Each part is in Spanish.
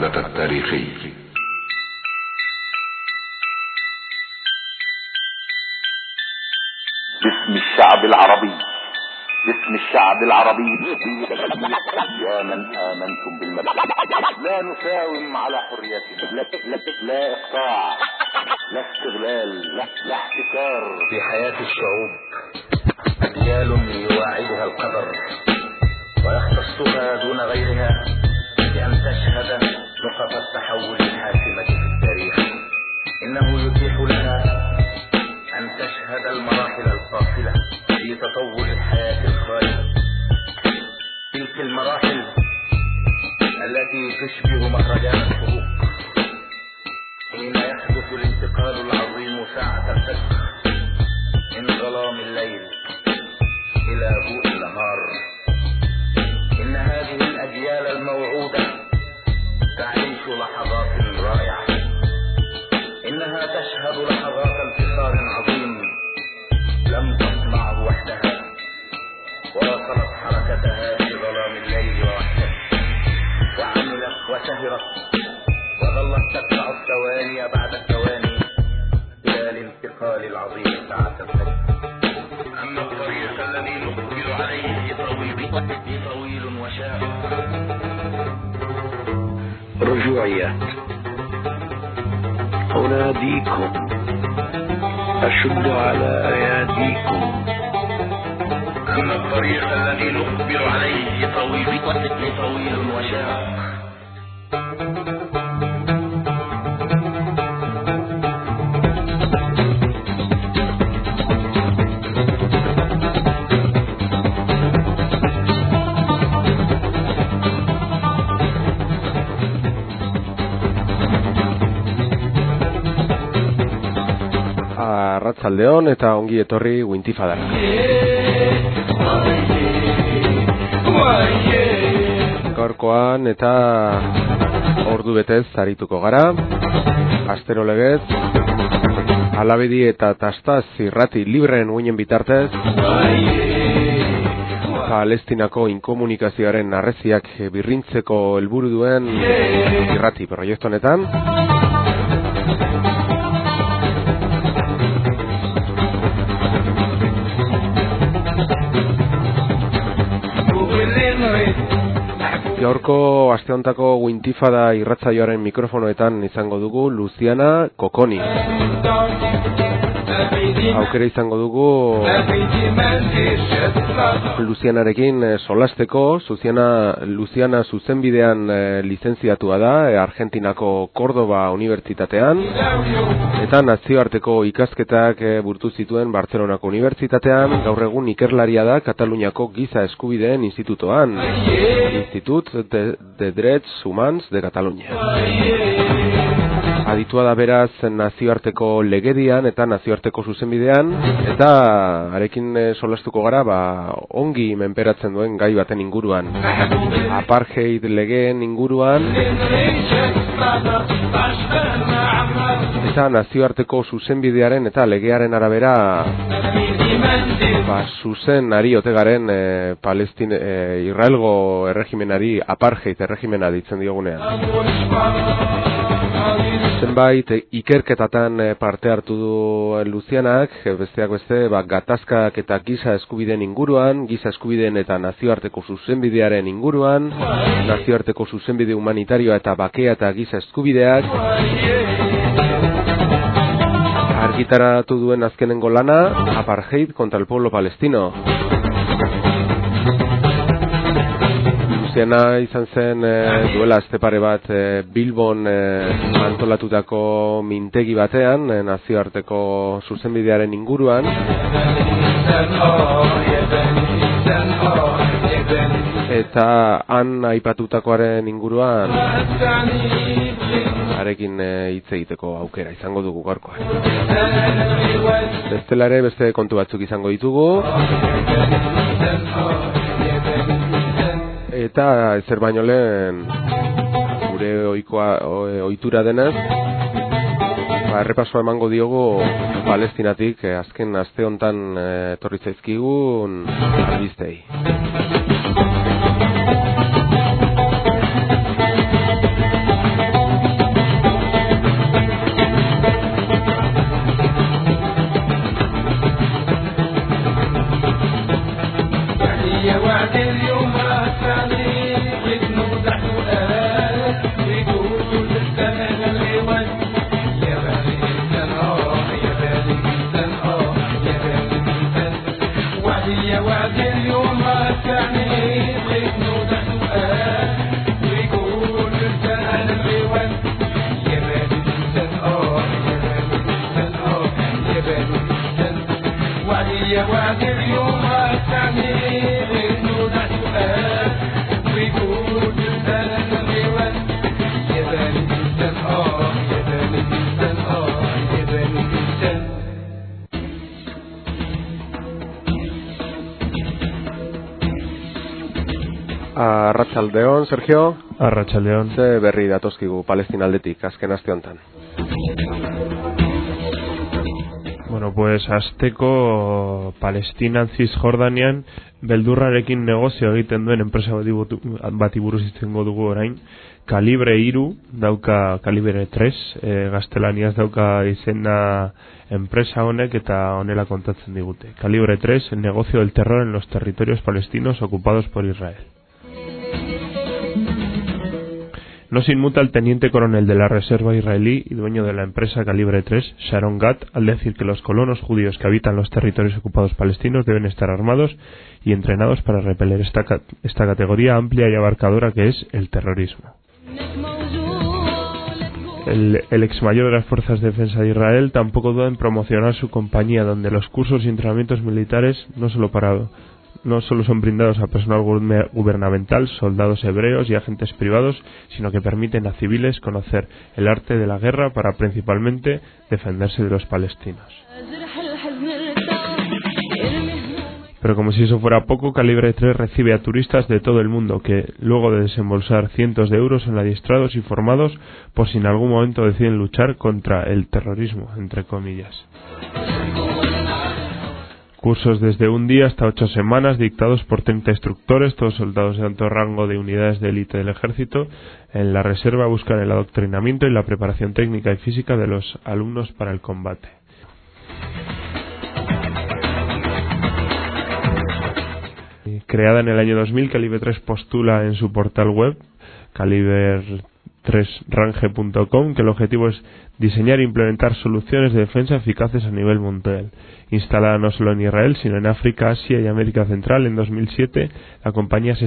الحدث التاريخي. باسم الشعب العربي. باسم الشعب العربي. يا من آمنتم بالمبادئ لا نساوم على حريتنا. لا, لا, لا إقطاع. لا استغلال. لا, لا احتكار. في حياة الشعوب أجيال يواعدها القدر ويختصها دون غيرها بأن تشهد نقط التحول الحاسمة في التاريخ. إنه يتيح لها أن تشهد المراحل الفاصلة في تطور الحياة الخالدة تلك المراحل التي تشبه مهرجان الحروب حين يحدث الانتقال العظيم ساعة الفجر من ظلام الليل إلى ضوء النهار. إن هذه الأجيال الموعودة تعيش لحظات رائعة إنها تشهد لحظات انتصار عظيم لم تصنعه وحدها واصلت حركتها في ظلام الليل ووحدته وعملت وسهرت وظلت تتبع الثواني بعد الثواني إلى الانتقال العظيم ساعة الفجر أما الطريق الذي نقبل عليه طويل وشاق. رجوعيات أناديكم أشد على أياديكم أما الطريق الذي نقبل عليه طويل طويل وشاق. Arratzaldeon eta ongi etorri Wintifadara. Gaurkoan eta ordu betez zarituko gara. Astero legez. Alabedi eta tastaz irrati libreen uinen bitartez. Palestinako inkomunikazioaren arreziak birrintzeko helburu duen irrati proiektu honetan. Gaurko asteontako Wintifada irratzaioaren mikrofonoetan izango dugu Luciana Kokoni. Aukera izango dugu Lucianarekin solasteko, Luciana, Luciana zuzenbidean lizentziatua da, Argentinako Cordoba Unibertsitatean, eta nazioarteko ikasketak burtu zituen Bartzelonako Unibertsitatean, gaur egun ikerlaria da Kataluniako Giza Eskubideen Institutoan, Institut de, de Drets Humans de Catalunya. Aditua da beraz nazioarteko legedian eta nazioarteko zuzenbidean eta arekin solastuko gara ba, ongi menperatzen duen gai baten inguruan. Apartheid legeen inguruan eta nazioarteko zuzenbidearen eta legearen arabera ba, zuzen ari otegaren e, Palestine, e, Israelgo erregimenari apartheid erregimena ditzen diogunean. Zenbait ikerketatan parte hartu du Luzianak, besteak beste, ba, gatazkak eta giza eskubideen inguruan, giza eskubideen eta nazioarteko zuzenbidearen inguruan, nazioarteko zuzenbide humanitarioa eta bakea eta giza eskubideak, argitaratu duen azkenengo lana, apartheid kontra el pueblo palestino. Luziana izan zen e, duela azte pare bat e, Bilbon e, antolatutako mintegi batean, e, nazioarteko zuzenbidearen inguruan. Eta han aipatutakoaren inguruan arekin hitz egiteko aukera izango dugu gaurkoan. Bestelare beste kontu batzuk izango ditugu. Eta ezer baino lehen gure ohikoa ohitura denez ba errepaso emango diogu Palestinatik azken aste hontan etorri zaizkigun albistei. Arratsaldeon, Sergio. Arratsaldeon. Ze berri datozkigu Palestina aldetik azken aste hontan. Bueno, pues azteko Palestinan Cisjordanian beldurrarekin negozio egiten duen enpresa bati buruz izango dugu orain. Kalibre iru, dauka kalibre 3, e, gaztelaniaz dauka izena enpresa honek eta honela kontatzen digute. Kalibre 3, el negocio del terror en los territorios palestinos ocupados por Israel. No se inmuta el teniente coronel de la Reserva israelí y dueño de la empresa Calibre 3, Sharon Gatt, al decir que los colonos judíos que habitan los territorios ocupados palestinos deben estar armados y entrenados para repeler esta, ca- esta categoría amplia y abarcadora que es el terrorismo. El, el ex mayor de las Fuerzas de Defensa de Israel tampoco duda en promocionar su compañía, donde los cursos y entrenamientos militares no solo para no solo son brindados a personal guberna- gubernamental, soldados hebreos y agentes privados, sino que permiten a civiles conocer el arte de la guerra para principalmente defenderse de los palestinos. Pero como si eso fuera poco, Calibre 3 recibe a turistas de todo el mundo que, luego de desembolsar cientos de euros, son adiestrados y formados por si en algún momento deciden luchar contra el terrorismo, entre comillas. Cursos desde un día hasta ocho semanas dictados por 30 instructores, todos soldados de alto rango de unidades de élite del ejército. En la reserva buscan el adoctrinamiento y la preparación técnica y física de los alumnos para el combate. Creada en el año 2000, Calibre 3 postula en su portal web caliber3range.com que el objetivo es diseñar e implementar soluciones de defensa eficaces a nivel mundial. Instalada no solo en Israel, sino en África, Asia y América Central, en 2007 la compañía se,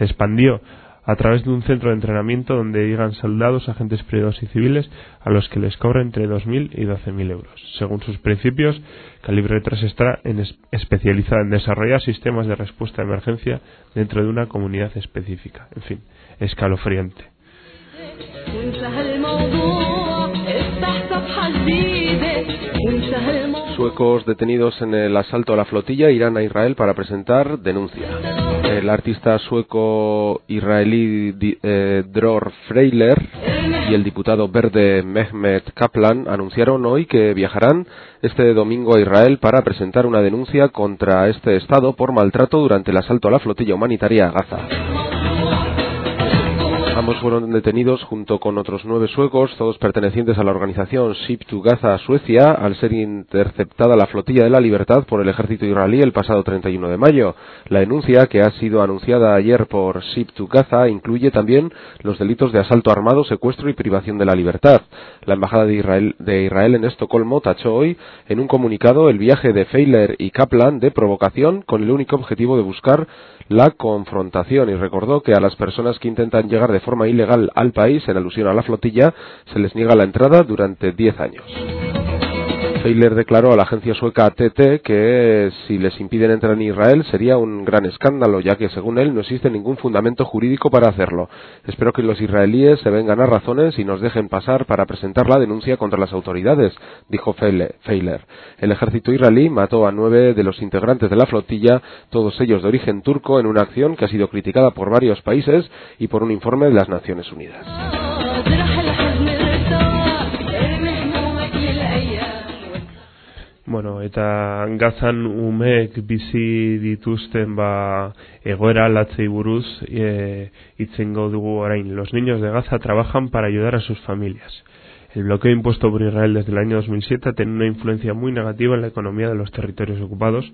expandió a través de un centro de entrenamiento donde llegan soldados, agentes privados y civiles a los que les cobra entre 2.000 y 12.000 euros. Según sus principios, Calibre 3 está especializada en desarrollar sistemas de respuesta a emergencia dentro de una comunidad específica. En fin, escalofriante. Suecos detenidos en el asalto a la flotilla irán a Israel para presentar denuncia. El artista sueco israelí eh, Dror Freiler y el diputado verde Mehmet Kaplan anunciaron hoy que viajarán este domingo a Israel para presentar una denuncia contra este Estado por maltrato durante el asalto a la flotilla humanitaria a Gaza. Fueron detenidos junto con otros nueve suecos, todos pertenecientes a la organización Ship to Gaza Suecia, al ser interceptada la flotilla de la libertad por el ejército israelí el pasado 31 de mayo. La denuncia, que ha sido anunciada ayer por Ship to Gaza, incluye también los delitos de asalto armado, secuestro y privación de la libertad. La embajada de Israel, de Israel en Estocolmo tachó hoy en un comunicado el viaje de Feiler y Kaplan de provocación con el único objetivo de buscar la confrontación y recordó que a las personas que intentan llegar de forma ilegal al país en alusión a la flotilla se les niega la entrada durante 10 años. Feiler declaró a la agencia sueca TT que si les impiden entrar en Israel sería un gran escándalo, ya que según él no existe ningún fundamento jurídico para hacerlo. Espero que los israelíes se vengan a razones y nos dejen pasar para presentar la denuncia contra las autoridades, dijo Feile- Feiler. El ejército israelí mató a nueve de los integrantes de la flotilla, todos ellos de origen turco, en una acción que ha sido criticada por varios países y por un informe de las Naciones Unidas. Bueno, eta gazan umeek bizi dituzten ba egoera latzei buruz e. Los niños de Gaza trabajan para ayudar a sus familias. El bloqueo impuesto por Israel desde el año 2007 tiene una influencia muy negativa en la economía de los territorios ocupados,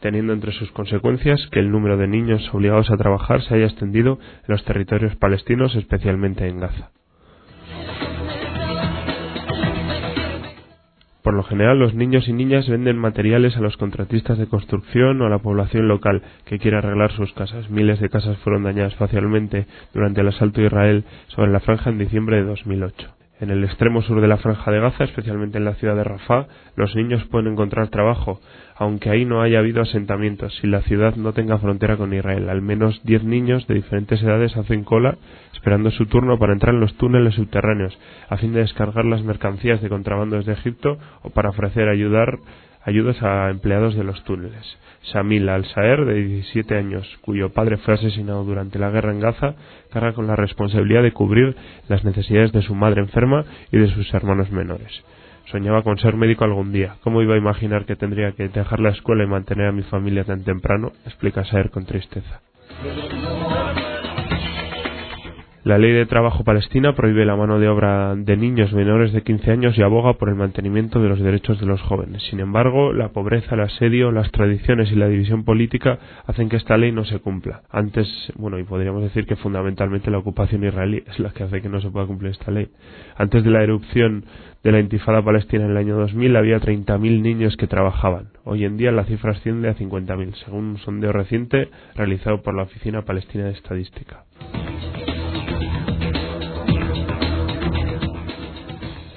teniendo entre sus consecuencias que el número de niños obligados a trabajar se haya extendido en los territorios palestinos, especialmente en Gaza. Por lo general, los niños y niñas venden materiales a los contratistas de construcción o a la población local que quiere arreglar sus casas. Miles de casas fueron dañadas facialmente durante el asalto de Israel sobre la franja en diciembre de 2008. En el extremo sur de la franja de Gaza, especialmente en la ciudad de Rafah, los niños pueden encontrar trabajo, aunque ahí no haya habido asentamientos y la ciudad no tenga frontera con Israel. Al menos 10 niños de diferentes edades hacen cola esperando su turno para entrar en los túneles subterráneos a fin de descargar las mercancías de contrabando desde Egipto o para ofrecer ayudar ayudas a empleados de los túneles. Shamil al-Saer, de 17 años, cuyo padre fue asesinado durante la guerra en Gaza, carga con la responsabilidad de cubrir las necesidades de su madre enferma y de sus hermanos menores. Soñaba con ser médico algún día. ¿Cómo iba a imaginar que tendría que dejar la escuela y mantener a mi familia tan temprano? explica Saer con tristeza. La ley de trabajo palestina prohíbe la mano de obra de niños menores de 15 años y aboga por el mantenimiento de los derechos de los jóvenes. Sin embargo, la pobreza, el asedio, las tradiciones y la división política hacen que esta ley no se cumpla. Antes, bueno, y podríamos decir que fundamentalmente la ocupación israelí es la que hace que no se pueda cumplir esta ley. Antes de la erupción de la intifada palestina en el año 2000 había 30.000 niños que trabajaban. Hoy en día la cifra asciende a 50.000, según un sondeo reciente realizado por la Oficina Palestina de Estadística.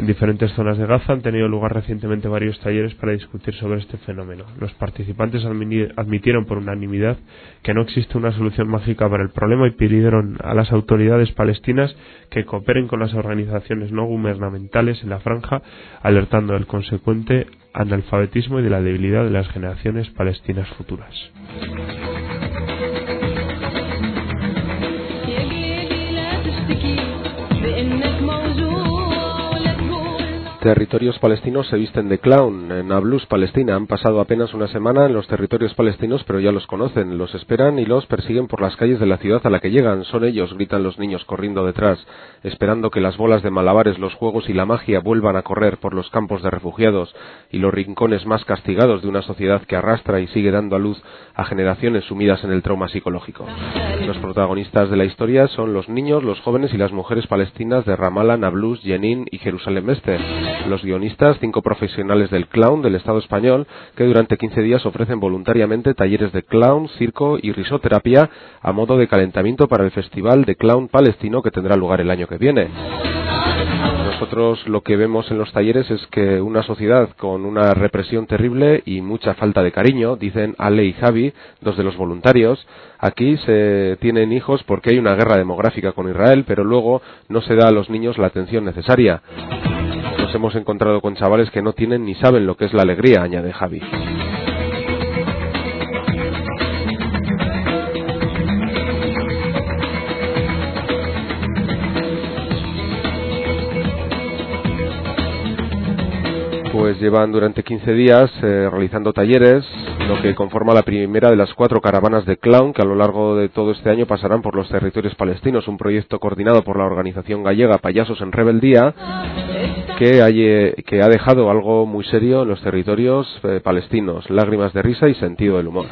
En diferentes zonas de Gaza han tenido lugar recientemente varios talleres para discutir sobre este fenómeno. Los participantes admi- admitieron por unanimidad que no existe una solución mágica para el problema y pidieron a las autoridades palestinas que cooperen con las organizaciones no gubernamentales en la franja, alertando del consecuente analfabetismo y de la debilidad de las generaciones palestinas futuras. Territorios palestinos se visten de clown. En Nablus, Palestina, han pasado apenas una semana en los territorios palestinos, pero ya los conocen, los esperan y los persiguen por las calles de la ciudad a la que llegan. Son ellos, gritan los niños corriendo detrás, esperando que las bolas de malabares, los juegos y la magia vuelvan a correr por los campos de refugiados y los rincones más castigados de una sociedad que arrastra y sigue dando a luz a generaciones sumidas en el trauma psicológico. Los protagonistas de la historia son los niños, los jóvenes y las mujeres palestinas de Ramallah, Nablus, Jenin y Jerusalén Este. Los guionistas, cinco profesionales del clown del Estado español, que durante 15 días ofrecen voluntariamente talleres de clown, circo y risoterapia a modo de calentamiento para el Festival de Clown Palestino que tendrá lugar el año que viene. Nosotros lo que vemos en los talleres es que una sociedad con una represión terrible y mucha falta de cariño, dicen Ale y Javi, dos de los voluntarios, aquí se tienen hijos porque hay una guerra demográfica con Israel, pero luego no se da a los niños la atención necesaria. Nos hemos encontrado con chavales que no tienen ni saben lo que es la alegría, añade Javi. Pues llevan durante 15 días eh, realizando talleres, lo que conforma la primera de las cuatro caravanas de clown que a lo largo de todo este año pasarán por los territorios palestinos, un proyecto coordinado por la organización gallega Payasos en Rebeldía, que, hay, eh, que ha dejado algo muy serio en los territorios eh, palestinos, lágrimas de risa y sentido del humor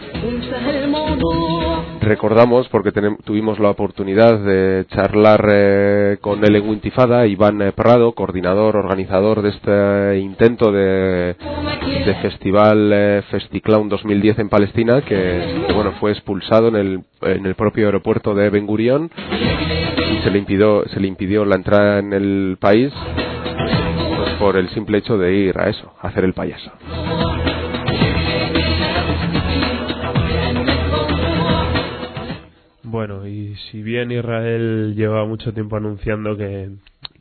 recordamos, porque tuvimos la oportunidad de charlar eh, con Ellen Wintifada, Iván eh, Prado, coordinador, organizador de este intento de, de festival eh, FestiClown 2010 en Palestina, que, bueno fue expulsado en el, en el propio aeropuerto de Ben Gurion. Se le, impidió, se le impidió la entrada en el país pues, por el simple hecho de ir a eso, a hacer el payaso. Bueno, y si bien Israel lleva mucho tiempo anunciando que,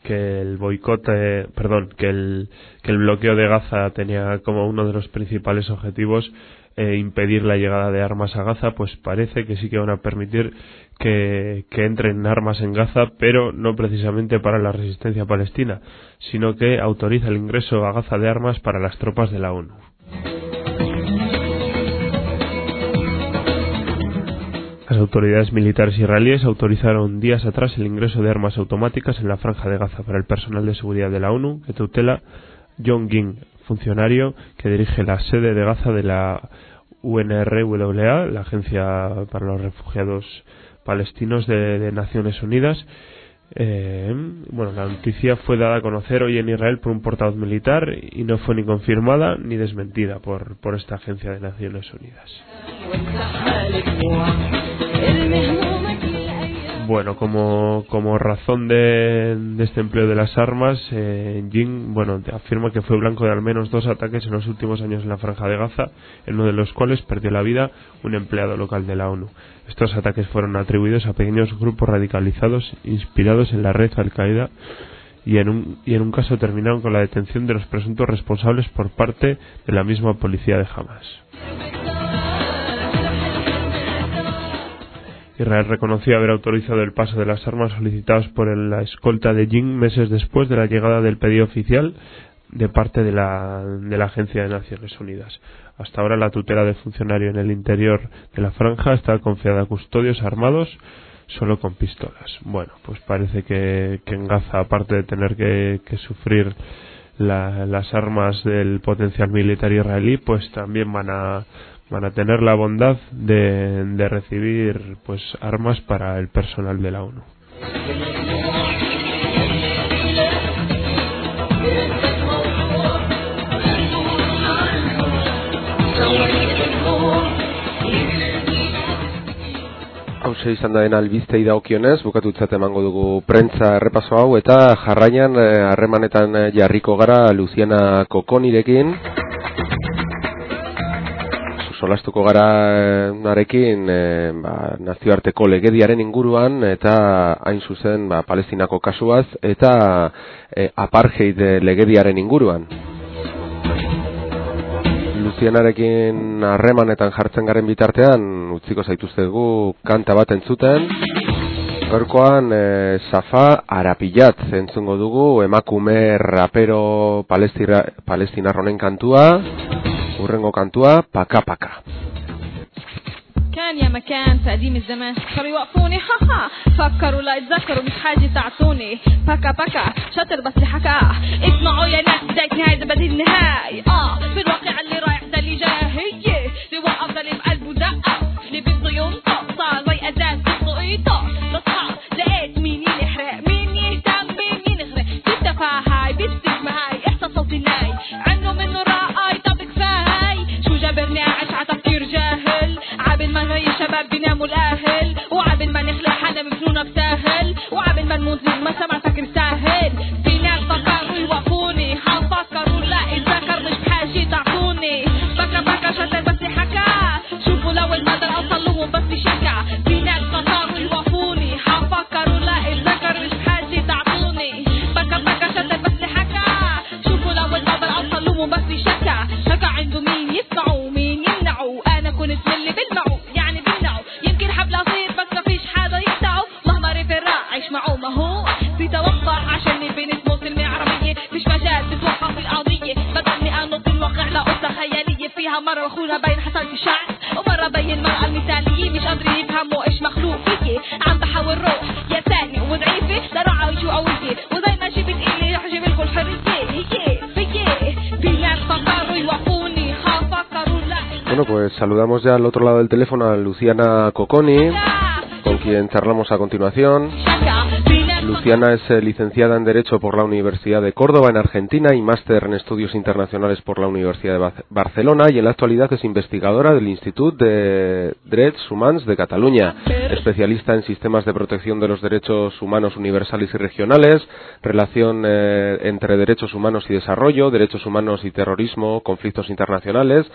el boicote, perdón, que el, que el bloqueo de Gaza tenía como uno de los principales objetivos eh, impedir la llegada de armas a Gaza, pues parece que sí que van a permitir que, que entren armas en Gaza, pero no precisamente para la resistencia palestina, sino que autoriza el ingreso a Gaza de armas para las tropas de la ONU. Las autoridades militares israelíes autorizaron días atrás el ingreso de armas automáticas en la franja de Gaza para el personal de seguridad de la ONU que tutela John Ging, funcionario que dirige la sede de Gaza de la UNRWA, la Agencia para los Refugiados Palestinos de, Naciones Unidas. Eh, bueno, la noticia fue dada a conocer hoy en Israel por un portavoz militar y no fue ni confirmada ni desmentida por, por esta agencia de Naciones Unidas. Bueno, como, como razón de, este empleo de las armas, eh, Jing bueno, afirma que fue blanco de al menos dos ataques en los últimos años en la Franja de Gaza, en uno de los cuales perdió la vida un empleado local de la ONU. Estos ataques fueron atribuidos a pequeños grupos radicalizados inspirados en la red Al-Qaeda y, en un, y en un caso terminaron con la detención de los presuntos responsables por parte de la misma policía de Hamas. Israel reconoció haber autorizado el paso de las armas solicitadas por la escolta de Jin meses después de la llegada del pedido oficial de parte de la, de la Agencia de Naciones Unidas. Hasta ahora la tutela de funcionario en el interior de la franja está confiada a custodios armados solo con pistolas. Bueno, pues parece que, que en Gaza, aparte de tener que, que sufrir la- las armas del potencial militar israelí, pues también van a van a tener la bondad de, de recibir pues armas para el personal de la ONU. Hauze izan da den albistei dagokionez, bukatutzat emango dugu prentza errepaso hau eta jarraian eh, harremanetan eh, jarriko gara Luciana Kokonirekin. Solastuko gara eh, narekin eh, ba, nazioarteko legediaren inguruan eta hain zuzen ba, Palestinako kasuaz eta eh, apartheid legediaren inguruan. Lucianarekin harremanetan jartzen garen bitartean, utziko zaituztegu kanta bat entzuten. Gaurkoan e, Safa Arapilat entzungo dugu, emakume rapero palestira, palestinar honen kantua, urrengo kantua, Paka Paka. كان يا مكان في قديم الزمان. فكروا يوقفوني ها ها فكروا لا يتذكروا مش حاجة تعطوني. بكا بكا شاطر بس لحكا اسمعوا يا ناس بداية نهاية بديل النهاية آه في الواقع اللي رايح ده اللي جاي هي اللي وقف ده اللي بقلبه دقة اللي بيبده ينطق صار وي أزاز بيبده يطق بصحى لقيت مين يحرق؟ مين يهتم؟ بمين يغرق في التفاهة بيفتك معاي إحساس صوتي ناي. عنه منه ما شباب بيناموا الأهل. وعابل ما نخلق حدا مجنونة بساهل وعابل ما نموت ما سمع فكر otro lado del teléfono a Luciana Coconi, con quien charlamos a continuación. Luciana es eh, licenciada en Derecho por la Universidad de Córdoba en Argentina y máster en Estudios Internacionales por la Universidad de Ba- Barcelona y en la actualidad es investigadora del Institut de Drets Humans de Cataluña, especialista en sistemas de protección de los derechos humanos universales y regionales, relación eh, entre derechos humanos y desarrollo, derechos humanos y terrorismo, conflictos internacionales,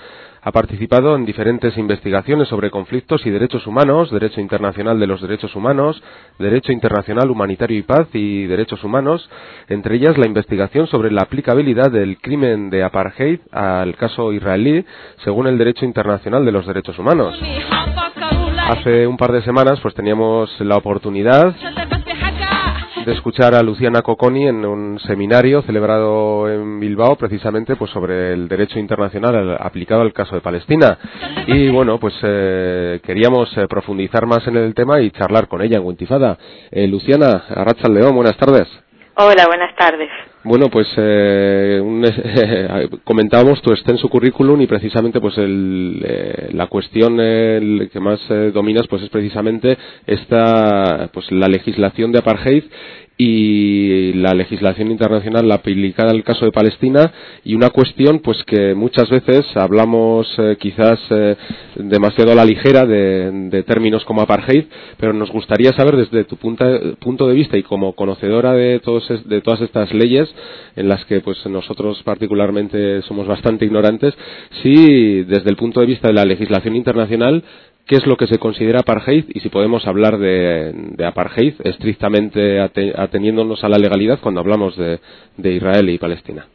ha participado en diferentes investigaciones sobre conflictos y derechos humanos, derecho internacional de los derechos humanos, derecho internacional humanitario y paz y derechos humanos, entre ellas la investigación sobre la aplicabilidad del crimen de apartheid al caso israelí según el derecho internacional de los derechos humanos. Hace un par de semanas pues teníamos la oportunidad de escuchar a Luciana Coconi en un seminario celebrado en Bilbao precisamente pues sobre el derecho internacional al- aplicado al caso de Palestina y bueno pues eh, queríamos eh, profundizar más en el tema y charlar con ella en Wintifada. Eh, Luciana Arracha León, buenas tardes. Hola, buenas tardes. Bueno, pues eh, un- comentábamos tu extenso currículum y precisamente pues el, eh, la cuestión eh, que más eh, dominas pues es precisamente esta pues la legislación de apartheid y la legislación internacional aplicada al caso de Palestina y una cuestión pues que muchas veces hablamos eh, quizás eh, demasiado a la ligera de, términos como apartheid pero nos gustaría saber desde tu punto de vista y como conocedora de todos de todas estas leyes en las que pues nosotros particularmente somos bastante ignorantes si desde el punto de vista de la legislación internacional qué es lo que se considera apartheid y si podemos hablar de, de apartheid estrictamente ate- ateniéndonos a la legalidad cuando hablamos de, de Israel y Palestina.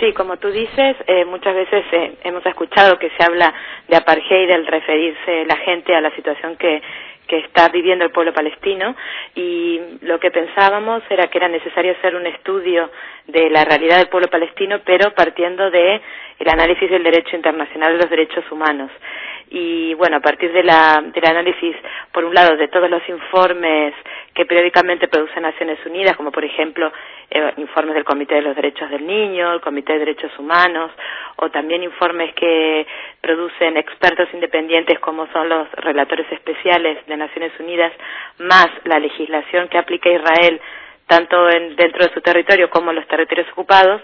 Sí, como tú dices, eh, muchas veces eh, hemos escuchado que se habla de apartheid al referirse la gente a la situación que, que está viviendo el pueblo palestino y lo que pensábamos era que era necesario hacer un estudio de la realidad del pueblo palestino, pero partiendo de el análisis del derecho internacional de los derechos humanos. Y bueno, a partir de la, del análisis, por un lado, de todos los informes que periódicamente produce Naciones Unidas, como por ejemplo eh, informes del Comité de los Derechos del Niño, el Comité de Derechos Humanos, o también informes que producen expertos independientes como son los relatores especiales de Naciones Unidas, más la legislación que aplica Israel tanto en, dentro de su territorio como en los territorios ocupados,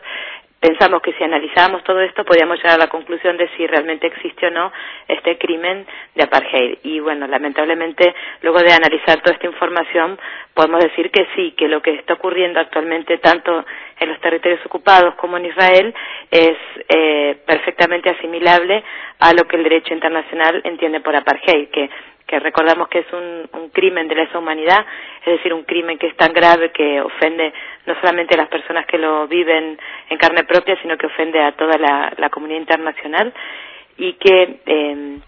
pensamos que si analizábamos todo esto podíamos llegar a la conclusión de si realmente existe o no este crimen de apartheid. Y bueno, lamentablemente, luego de analizar toda esta información, podemos decir que sí, que lo que está ocurriendo actualmente tanto en los territorios ocupados como en Israel es eh, perfectamente asimilable a lo que el derecho internacional entiende por apartheid, que que recordamos que es un, crimen de lesa humanidad, es decir, un crimen que es tan grave que ofende no solamente a las personas que lo viven en carne propia, sino que ofende a toda la, comunidad internacional y que eh,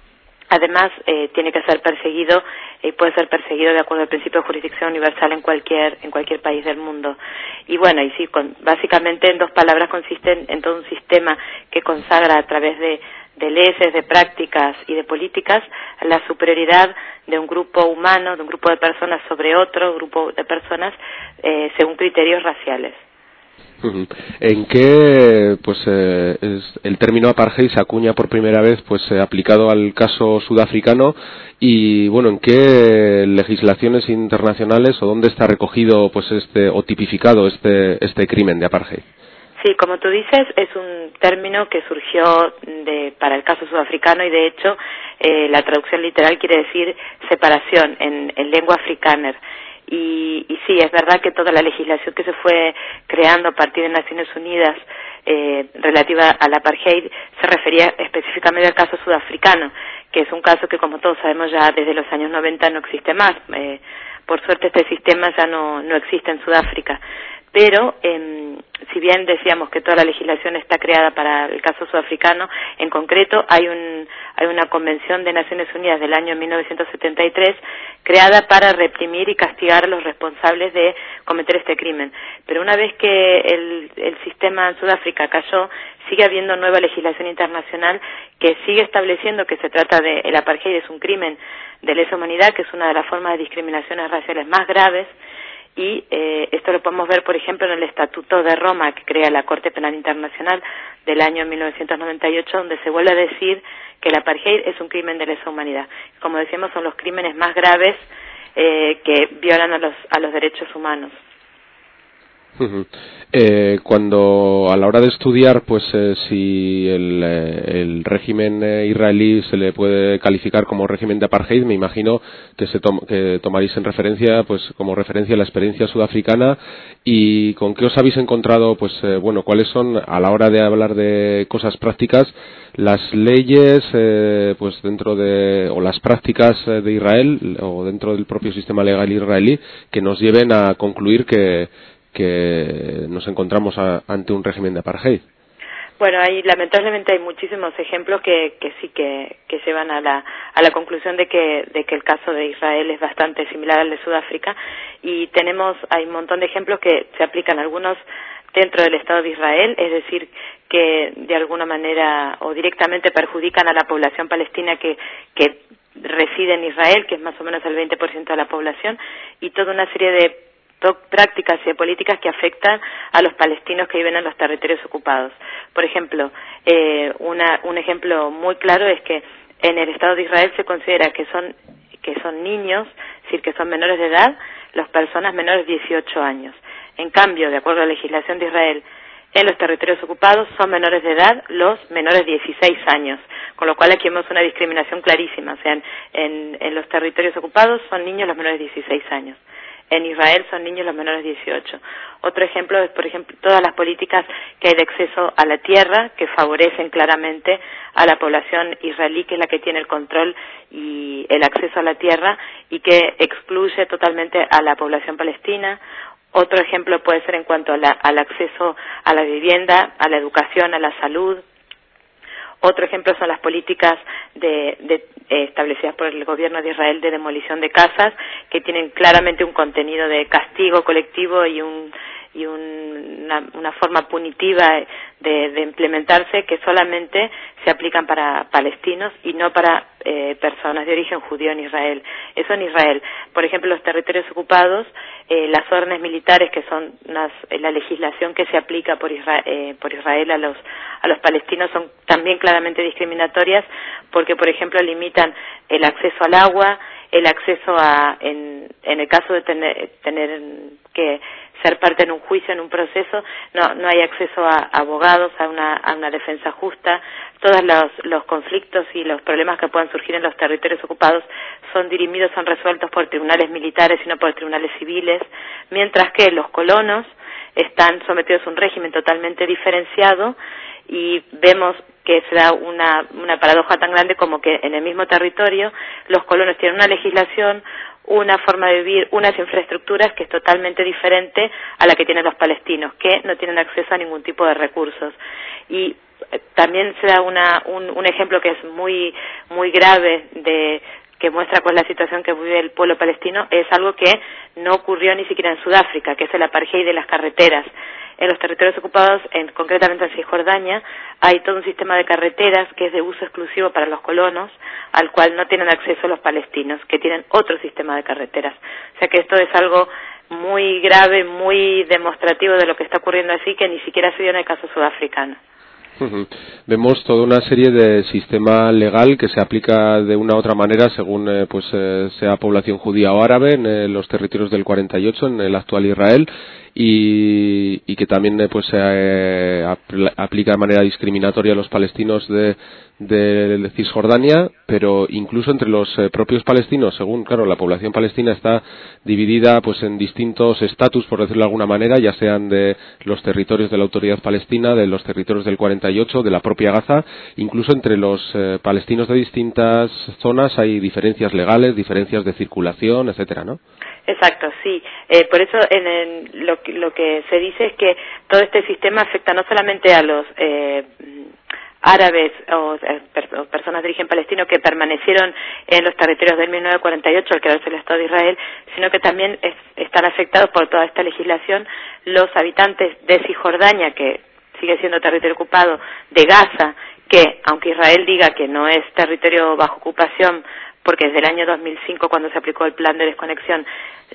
además eh, tiene que ser perseguido y puede ser perseguido de acuerdo al principio de jurisdicción universal en cualquier en cualquier país del mundo. Y bueno y sí con, básicamente en dos palabras consiste en, en todo un sistema que consagra a través de de leyes, de prácticas y de políticas la superioridad de un grupo humano, de un grupo de personas sobre otro grupo de personas eh, según criterios raciales. ¿En qué pues eh, el término apartheid se acuña por primera vez pues eh, aplicado al caso sudafricano y bueno en qué legislaciones internacionales o dónde está recogido pues este o tipificado este este crimen de apartheid? Sí, como tú dices, es un término que surgió de, para el caso sudafricano y de hecho eh, la traducción literal quiere decir separación en, en lengua afrikaner. Y, y, sí, es verdad que toda la legislación que se fue creando a partir de Naciones Unidas eh, relativa al apartheid se refería específicamente al caso sudafricano, que es un caso que, como todos sabemos, ya desde los años 90 no existe más. Eh, por suerte, este sistema ya no, no existe en Sudáfrica pero eh, si bien decíamos que toda la legislación está creada para el caso sudafricano, en concreto hay, un, hay una convención de Naciones Unidas del año 1973 creada para reprimir y castigar a los responsables de cometer este crimen. Pero una vez que el, sistema en Sudáfrica cayó, sigue habiendo nueva legislación internacional que sigue estableciendo que se trata de el apartheid es un crimen de lesa humanidad, que es una de las formas de discriminaciones raciales más graves y eh, esto lo podemos ver, por ejemplo, en el Estatuto de Roma que crea la Corte Penal Internacional del año 1998, donde se vuelve a decir que el apartheid es un crimen de lesa humanidad. Como decíamos, son los crímenes más graves eh, que violan a los, a los derechos humanos. Uh eh, cuando a la hora de estudiar, pues eh, si el, eh, régimen eh, israelí se le puede calificar como régimen de apartheid, me imagino que se tom que tomaréis en referencia, pues como referencia la experiencia sudafricana. Y con qué os habéis encontrado, pues eh, bueno, cuáles son a la hora de hablar de cosas prácticas las leyes, pues dentro de o las prácticas de Israel o dentro del propio sistema legal israelí que nos lleven a concluir que que nos encontramos a, ante un régimen de apartheid. Bueno, hay, lamentablemente hay muchísimos ejemplos que, que sí que, que llevan a la, a la conclusión de que, de que el caso de Israel es bastante similar al de Sudáfrica y tenemos, hay un montón de ejemplos que se aplican algunos dentro del Estado de Israel, es decir, que de alguna manera o directamente perjudican a la población palestina que, que reside en Israel, que es más o menos el 20% de la población, y toda una serie de prácticas y políticas que afectan a los palestinos que viven en los territorios ocupados. Por ejemplo, eh, una, un ejemplo muy claro es que en el Estado de Israel se considera que son que son niños, es decir, que son menores de edad, las personas menores de 18 años. En cambio, de acuerdo a la legislación de Israel, en los territorios ocupados son menores de edad los menores de 16 años, con lo cual aquí vemos una discriminación clarísima. O sea, en, en, en los territorios ocupados son niños los menores de 16 años. En Israel son niños los menores de 18. Otro ejemplo es, por ejemplo, todas las políticas que hay de acceso a la tierra que favorecen claramente a la población israelí, que es la que tiene el control y el acceso a la tierra y que excluye totalmente a la población palestina. Otro ejemplo puede ser en cuanto a la, al acceso a la vivienda, a la educación, a la salud, otro ejemplo son las políticas de, de, eh, establecidas por el gobierno de Israel de demolición de casas, que tienen claramente un contenido de castigo colectivo y un y un, una, forma punitiva de, de, implementarse que solamente se aplican para palestinos y no para eh, personas de origen judío en Israel. Eso en Israel. Por ejemplo, los territorios ocupados, eh, las órdenes militares, que son unas, eh, la legislación que se aplica por Israel, eh, por Israel a los a los palestinos son también claramente discriminatorias porque, por ejemplo, limitan el acceso al agua, el acceso a, en, en el caso de tener, tener que ser parte en un juicio, en un proceso, no, no hay acceso a, abogados, a una, a una defensa justa, todos los, los conflictos y los problemas que puedan surgir en los territorios ocupados son dirimidos, son resueltos por tribunales militares y no por tribunales civiles, mientras que los colonos están sometidos a un régimen totalmente diferenciado y vemos que se da una, una paradoja tan grande como que en el mismo territorio los colonos tienen una legislación, una forma de vivir, unas infraestructuras que es totalmente diferente a la que tienen los palestinos, que no tienen acceso a ningún tipo de recursos. Y eh, también se da una, un, un ejemplo que es muy, muy grave de que muestra cuál es la situación que vive el pueblo palestino, es algo que no ocurrió ni siquiera en Sudáfrica, que es el apartheid de las carreteras. En los territorios ocupados, en, concretamente en Cisjordania, hay todo un sistema de carreteras que es de uso exclusivo para los colonos, al cual no tienen acceso los palestinos, que tienen otro sistema de carreteras. O sea que esto es algo muy grave, muy demostrativo de lo que está ocurriendo así, que ni siquiera se dio en el caso sudafricano. Vemos toda una serie de sistema legal que se aplica de una u otra manera según eh, pues eh, sea población judía o árabe en eh, los territorios del 48 en el actual Israel y, que también pues se aplica de manera discriminatoria a los palestinos de, de Cisjordania, pero incluso entre los propios palestinos, según claro la población palestina está dividida pues en distintos estatus, por decirlo de alguna manera, ya sean de los territorios de la autoridad palestina, de los territorios del 48, de la propia Gaza, incluso entre los eh, palestinos de distintas zonas hay diferencias legales, diferencias de circulación, etcétera, ¿no? Exacto, sí. Eh, por eso en lo, lo que se dice es que todo este sistema afecta no solamente a los eh, árabes o, eh, per, personas de origen palestino que permanecieron en los territorios del 1948 al crearse el Estado de Israel, sino que también es, están afectados por toda esta legislación los habitantes de Cisjordania, que sigue siendo territorio ocupado, de Gaza, que aunque Israel diga que no es territorio bajo ocupación, porque desde el año 2005, cuando se aplicó el plan de desconexión,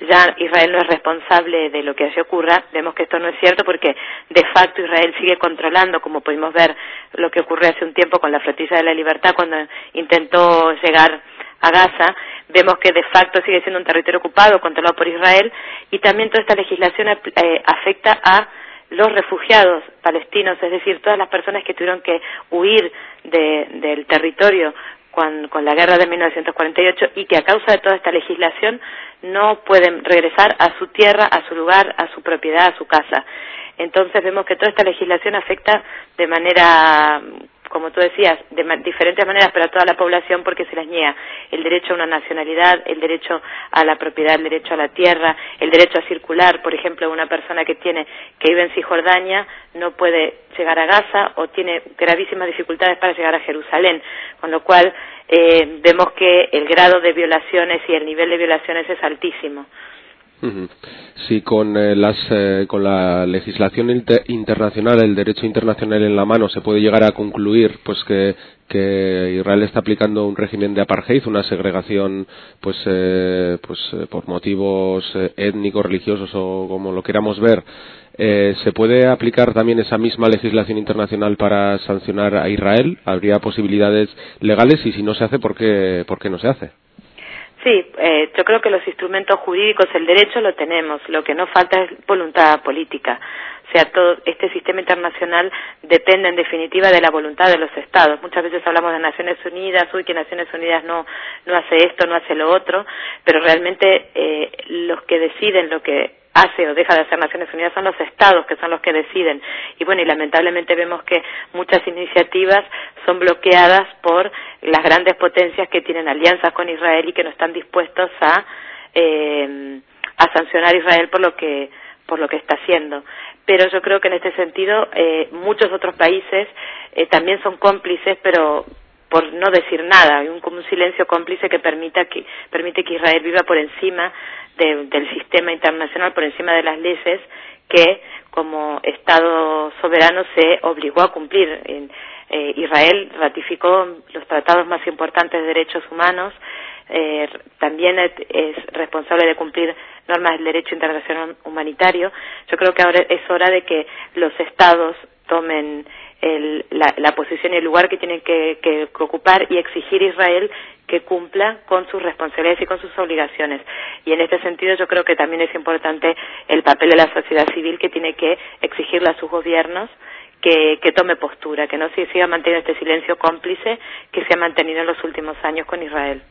ya Israel no es responsable de lo que allí ocurra. Vemos que esto no es cierto porque de facto Israel sigue controlando, como pudimos ver lo que ocurrió hace un tiempo con la flotilla de la libertad cuando intentó llegar a Gaza. Vemos que de facto sigue siendo un territorio ocupado, controlado por Israel, y también toda esta legislación eh, afecta a los refugiados palestinos, es decir, todas las personas que tuvieron que huir de, del territorio con, con la guerra de 1948 y que a causa de toda esta legislación no pueden regresar a su tierra, a su lugar, a su propiedad, a su casa. Entonces vemos que toda esta legislación afecta de manera como tú decías, de diferentes maneras, pero a toda la población porque se les niega el derecho a una nacionalidad, el derecho a la propiedad, el derecho a la tierra, el derecho a circular. Por ejemplo, una persona que tiene que vive en Cisjordania no puede llegar a Gaza o tiene gravísimas dificultades para llegar a Jerusalén, con lo cual eh, vemos que el grado de violaciones y el nivel de violaciones es altísimo. Sí, con, eh, las, eh, con la legislación inter internacional, el derecho internacional en la mano, se puede llegar a concluir pues que, Israel está aplicando un régimen de apartheid, una segregación pues, eh, pues eh, por motivos étnicos, religiosos o como lo queramos ver. ¿Se puede aplicar también esa misma legislación internacional para sancionar a Israel? ¿Habría posibilidades legales? Y si no se hace, ¿por qué, por qué no se hace? Sí, eh, yo creo que los instrumentos jurídicos, el derecho lo tenemos, lo que no falta es voluntad política. O sea, todo este sistema internacional depende en definitiva de la voluntad de los estados. Muchas veces hablamos de Naciones Unidas, uy, que Naciones Unidas no, no hace esto, no hace lo otro, pero realmente eh, los que deciden lo que hace o deja de hacer Naciones Unidas son los estados que son los que deciden. Y bueno y lamentablemente vemos que muchas iniciativas son bloqueadas por las grandes potencias que tienen alianzas con Israel y que no están dispuestos a eh, a sancionar a Israel por lo que por lo que está haciendo. Pero yo creo que en este sentido eh, muchos otros países eh, también son cómplices pero por no decir nada, hay un, como un silencio cómplice que, permita que permite que Israel viva por encima de, del sistema internacional, por encima de las leyes que como Estado soberano se obligó a cumplir. Eh, Israel ratificó los tratados más importantes de derechos humanos, eh, también es, es, responsable de cumplir normas del derecho internacional humanitario. Yo creo que ahora es hora de que los estados tomen el, la, la, posición y el lugar que tiene que, que, ocupar y exigir a Israel que cumpla con sus responsabilidades y con sus obligaciones. Y en este sentido yo creo que también es importante el papel de la sociedad civil que tiene que exigirle a sus gobiernos que, que tome postura, que no se siga manteniendo este silencio cómplice que se ha mantenido en los últimos años con Israel.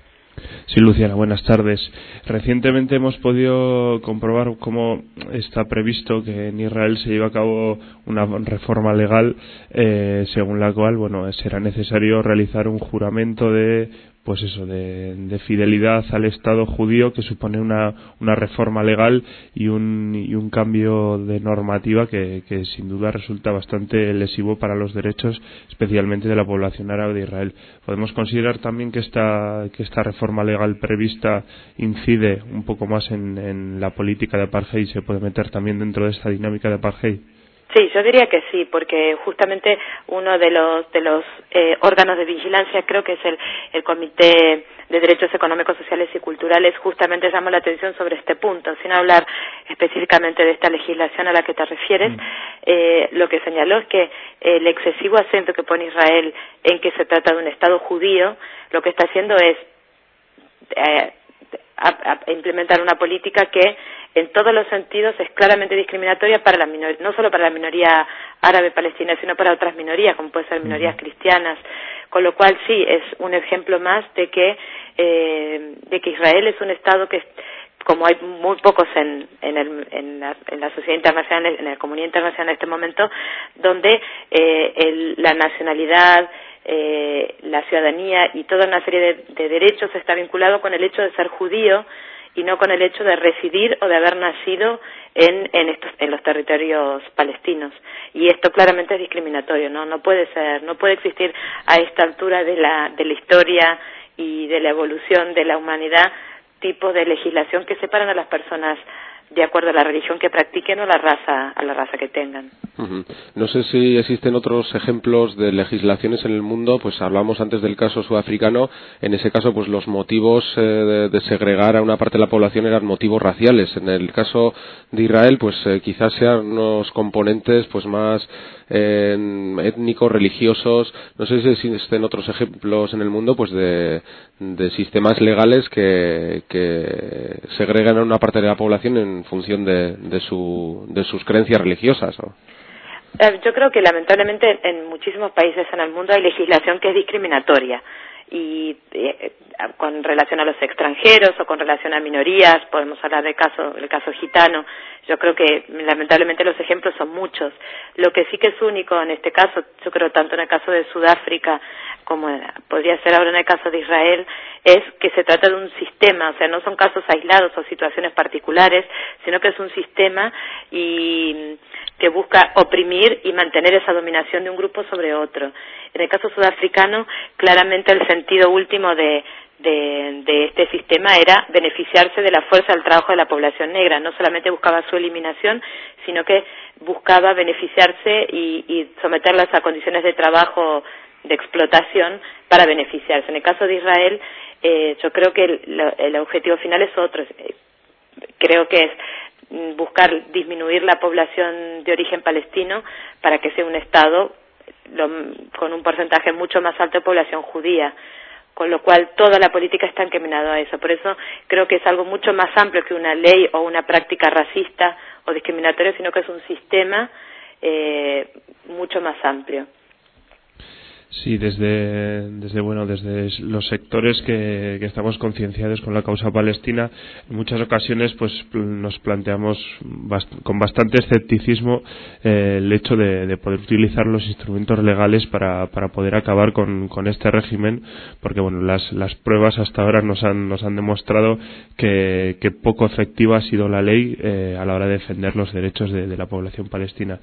Sí, Luciana, buenas tardes. Recientemente hemos podido comprobar cómo está previsto que en Israel se lleve a cabo una reforma legal eh, según la cual, bueno, será necesario realizar un juramento de pues eso, de, de, fidelidad al Estado judío que supone una, reforma legal y un, y un cambio de normativa que, sin duda resulta bastante lesivo para los derechos, especialmente de la población árabe de Israel. Podemos considerar también que esta, que esta reforma legal prevista incide un poco más en, en la política de apartheid y se puede meter también dentro de esta dinámica de apartheid. Sí, yo diría que sí, porque justamente uno de los de los eh, órganos de vigilancia, creo que es el, el Comité de Derechos Económicos, Sociales y Culturales, justamente llamó la atención sobre este punto, sin hablar específicamente de esta legislación a la que te refieres. Mm. Eh, lo que señaló es que el excesivo acento que pone Israel en que se trata de un Estado judío, lo que está haciendo es eh, a, a implementar una política que en todos los sentidos es claramente discriminatoria para la minoría, no solo para la minoría árabe palestina, sino para otras minorías, como pueden ser minorías cristianas. Con lo cual sí, es un ejemplo más de que, eh, de que Israel es un Estado que, como hay muy pocos en, en, el, en, la, en la sociedad internacional, en la comunidad internacional en este momento, donde eh, el, la nacionalidad, eh, la ciudadanía y toda una serie de, de derechos está vinculado con el hecho de ser judío y no con el hecho de residir o de haber nacido en, en, estos, en los territorios palestinos. Y esto claramente es discriminatorio, ¿no? No puede ser, no puede existir a esta altura de la, de la historia y de la evolución de la humanidad tipos de legislación que separan a las personas de acuerdo a la religión que practiquen o la raza a la raza que tengan. No sé si existen otros ejemplos de legislaciones en el mundo, pues hablamos antes del caso sudafricano, en ese caso pues los motivos eh, de, de, segregar a una parte de la población eran motivos raciales. En el caso de Israel pues eh, quizás sean unos componentes pues más eh, étnicos, religiosos, no sé si existen otros ejemplos en el mundo pues de, de sistemas legales que, que segregan a una parte de la población en función de, de, su, de sus creencias religiosas. ¿no? Eh, yo creo que lamentablemente en muchísimos países en el mundo hay legislación que es discriminatoria y eh, con relación a los extranjeros o con relación a minorías, podemos hablar del caso, del caso gitano, yo creo que lamentablemente los ejemplos son muchos. Lo que sí que es único en este caso, yo creo tanto en el caso de Sudáfrica como podría ser ahora en el caso de Israel, es que se trata de un sistema, o sea, no son casos aislados o situaciones particulares, sino que es un sistema y que busca oprimir y mantener esa dominación de un grupo sobre otro. En el caso sudafricano, claramente el sentido último de, de, este sistema era beneficiarse de la fuerza del trabajo de la población negra. No solamente buscaba su eliminación, sino que buscaba beneficiarse y, y someterlas a condiciones de trabajo de explotación para beneficiarse. En el caso de Israel, eh, yo creo que el, el, objetivo final es otro. Creo que es buscar disminuir la población de origen palestino para que sea un Estado lo, con un porcentaje mucho más alto de población judía con lo cual toda la política está encaminada a eso. Por eso creo que es algo mucho más amplio que una ley o una práctica racista o discriminatoria, sino que es un sistema eh, mucho más amplio. Sí, desde, desde bueno, desde los sectores que, que estamos concienciados con la causa palestina, en muchas ocasiones, pues nos planteamos bast con bastante escepticismo eh, el hecho de, de, poder utilizar los instrumentos legales para, para poder acabar con, con, este régimen, porque bueno, las, las pruebas hasta ahora nos han, nos han demostrado que, que poco efectiva ha sido la ley eh, a la hora de defender los derechos de, de la población palestina.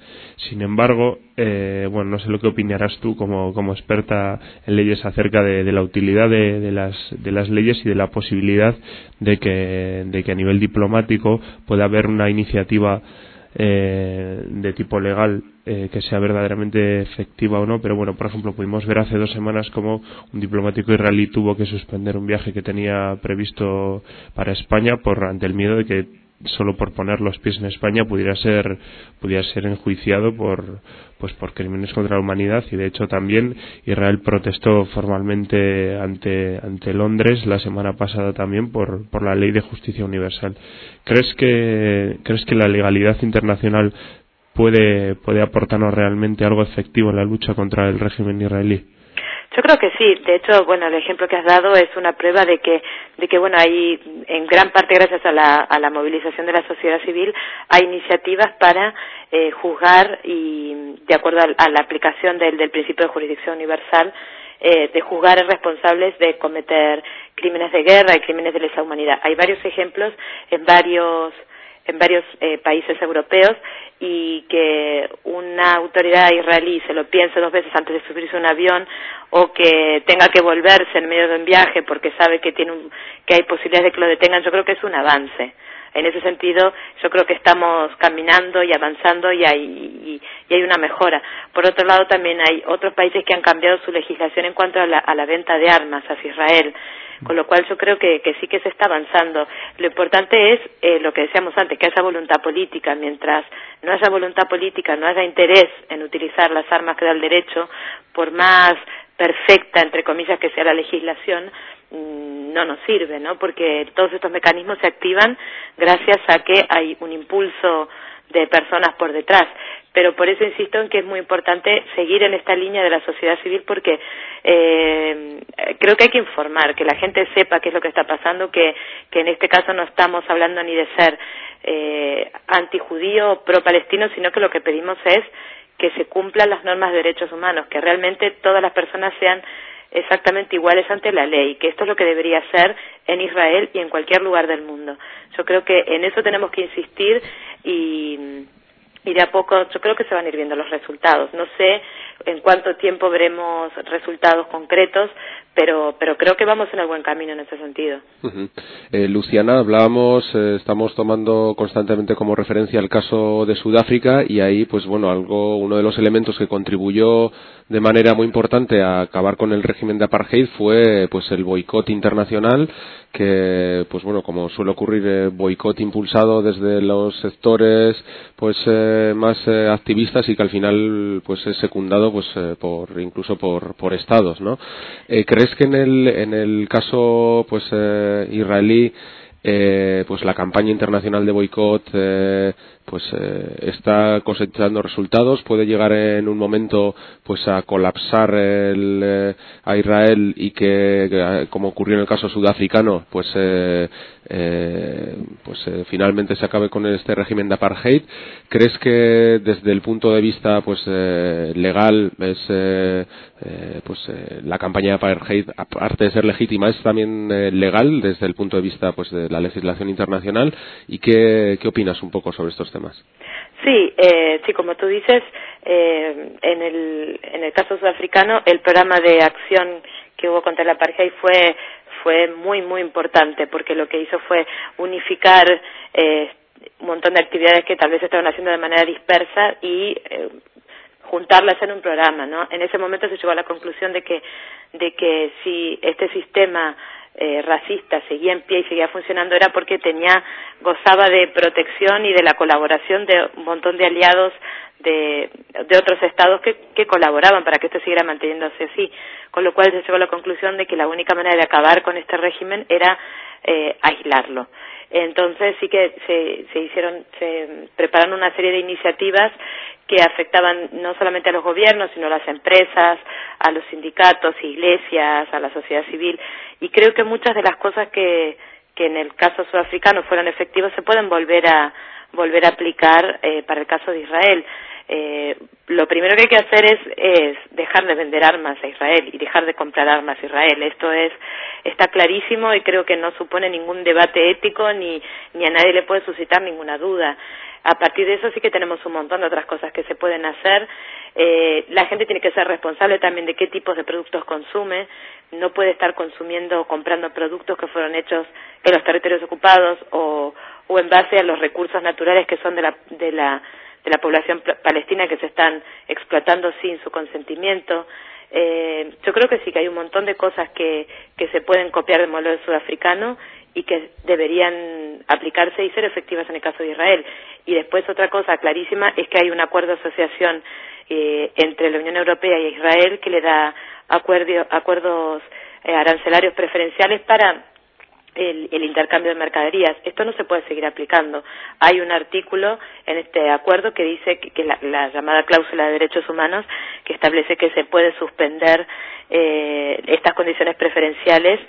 Sin embargo, eh, bueno, no sé lo que opinarás tú como, como experta en leyes acerca de, la utilidad de, de, las, de las leyes y de la posibilidad de que, de que a nivel diplomático pueda haber una iniciativa eh, de tipo legal eh, que sea verdaderamente efectiva o no, pero bueno, por ejemplo, pudimos ver hace dos semanas como un diplomático israelí tuvo que suspender un viaje que tenía previsto para España por ante el miedo de que solo por poner los pies en España pudiera ser pudiera ser enjuiciado por pues por crímenes contra la humanidad. Y de hecho también Israel protestó formalmente ante ante Londres la semana pasada también por por la ley de justicia universal. Crees que crees que la legalidad internacional puede puede aportarnos realmente algo efectivo en la lucha contra el régimen israelí yo creo que sí. De hecho, bueno, el ejemplo que has dado es una prueba de que, de que bueno, hay, en gran parte gracias a la, a la movilización de la sociedad civil, hay iniciativas para eh, juzgar y, de acuerdo a, a la aplicación del, del principio de jurisdicción universal, eh, de juzgar a responsables de cometer crímenes de guerra y crímenes de lesa humanidad. Hay varios ejemplos en varios en varios eh, países europeos y que una autoridad israelí se lo piense dos veces antes de subirse un avión o que tenga que volverse en medio de un viaje porque sabe que tiene un, que hay posibilidades de que lo detengan, yo creo que es un avance. En ese sentido, yo creo que estamos caminando y avanzando y hay, y hay una mejora. Por otro lado, también hay otros países que han cambiado su legislación en cuanto a la, a la venta de armas hacia Israel con lo cual yo creo que, que sí que se está avanzando. Lo importante es eh, lo que decíamos antes, que haya voluntad política. Mientras no haya voluntad política, no haya interés en utilizar las armas que da el derecho, por más perfecta, entre comillas, que sea la legislación, mm, no nos sirve, ¿no? Porque todos estos mecanismos se activan gracias a que hay un impulso de personas por detrás. Pero por eso insisto en que es muy importante seguir en esta línea de la sociedad civil porque eh, creo que hay que informar, que la gente sepa qué es lo que está pasando, que, en este caso no estamos hablando ni de ser eh, antijudío o pro-palestino, sino que lo que pedimos es que se cumplan las normas de derechos humanos, que realmente todas las personas sean exactamente iguales ante la ley, que esto es lo que debería ser en Israel y en cualquier lugar del mundo. Yo creo que en eso tenemos que insistir y, y de a poco yo creo que se van a ir viendo los resultados. No sé en cuánto tiempo veremos resultados concretos, pero, pero creo que vamos en el buen camino en ese sentido. Eh, Luciana, hablábamos, eh, estamos tomando constantemente como referencia el caso de Sudáfrica y ahí, pues bueno, algo, uno de los elementos que contribuyó de manera muy importante a acabar con el régimen de apartheid fue, pues, el boicot internacional que, pues bueno, como suele ocurrir, eh, boicot impulsado desde los sectores, pues, eh, más activistas y que al final, pues, es secundado, pues, por incluso por, por estados, ¿no? Eh, ¿Crees que en el, en el caso, pues, eh, israelí, eh, pues la campaña internacional de boicot eh, pues eh, está cosechando resultados puede llegar en un momento pues a colapsar el, eh, a Israel y que, que, como ocurrió en el caso sudafricano pues eh, eh, pues eh, finalmente se acabe con este régimen de apartheid. Crees que desde el punto de vista pues eh, legal es eh, eh, pues eh, la campaña de apartheid aparte de ser legítima es también eh, legal desde el punto de vista pues de la legislación internacional y qué, qué opinas un poco sobre estos temas Sí, eh, sí, como tú dices, eh, en, el, en el caso sudafricano, el programa de acción que hubo contra el apartheid fue fue muy muy importante porque lo que hizo fue unificar eh, un montón de actividades que tal vez estaban haciendo de manera dispersa y eh, juntarlas en un programa, ¿no? En ese momento se llegó a la conclusión de que de que si este sistema eh, racista seguía en pie y seguía funcionando era porque tenía gozaba de protección y de la colaboración de un montón de aliados de, de otros estados que, que colaboraban para que esto siguiera manteniéndose así, con lo cual se llegó a la conclusión de que la única manera de acabar con este régimen era eh, aislarlo. Entonces sí que se, se hicieron, se prepararon una serie de iniciativas que afectaban no solamente a los gobiernos, sino a las empresas, a los sindicatos, iglesias, a la sociedad civil. Y creo que muchas de las cosas que, que en el caso sudafricano fueron efectivas se pueden volver a volver a aplicar eh, para el caso de Israel. Eh, lo primero que hay que hacer es, es dejar de vender armas a Israel y dejar de comprar armas a Israel. Esto es está clarísimo y creo que no supone ningún debate ético ni, ni a nadie le puede suscitar ninguna duda. A partir de eso sí que tenemos un montón de otras cosas que se pueden hacer. Eh, la gente tiene que ser responsable también de qué tipos de productos consume. No puede estar consumiendo o comprando productos que fueron hechos en los territorios ocupados o, o en base a los recursos naturales que son de la, de la, de la población palestina que se están explotando sin su consentimiento. Eh, yo creo que sí que hay un montón de cosas que, que se pueden copiar del modelo sudafricano y que deberían aplicarse y ser efectivas en el caso de Israel. Y después otra cosa clarísima es que hay un acuerdo de asociación eh, entre la Unión Europea y Israel que le da acuerdos eh, arancelarios preferenciales para el, el, intercambio de mercaderías. Esto no se puede seguir aplicando. Hay un artículo en este acuerdo que dice que, que la, la, llamada cláusula de derechos humanos que establece que se puede suspender eh, estas condiciones preferenciales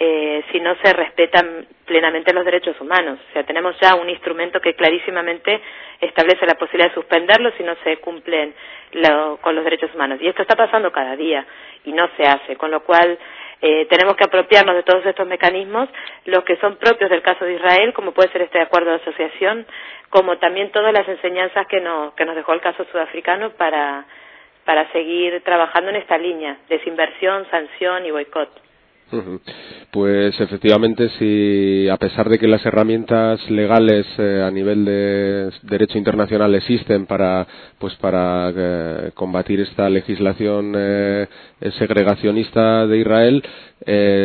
eh, si no se respetan plenamente los derechos humanos. O sea, tenemos ya un instrumento que clarísimamente establece la posibilidad de suspenderlo si no se cumplen lo, con los derechos humanos. Y esto está pasando cada día y no se hace, con lo cual eh, tenemos que apropiarnos de todos estos mecanismos, los que son propios del caso de Israel, como puede ser este acuerdo de asociación, como también todas las enseñanzas que, no, que nos dejó el caso sudafricano para, para seguir trabajando en esta línea, desinversión, sanción y boicot. Pues efectivamente, si a pesar de que las herramientas legales eh, a nivel de derecho internacional existen para, pues para eh, combatir esta legislación eh, segregacionista de Israel,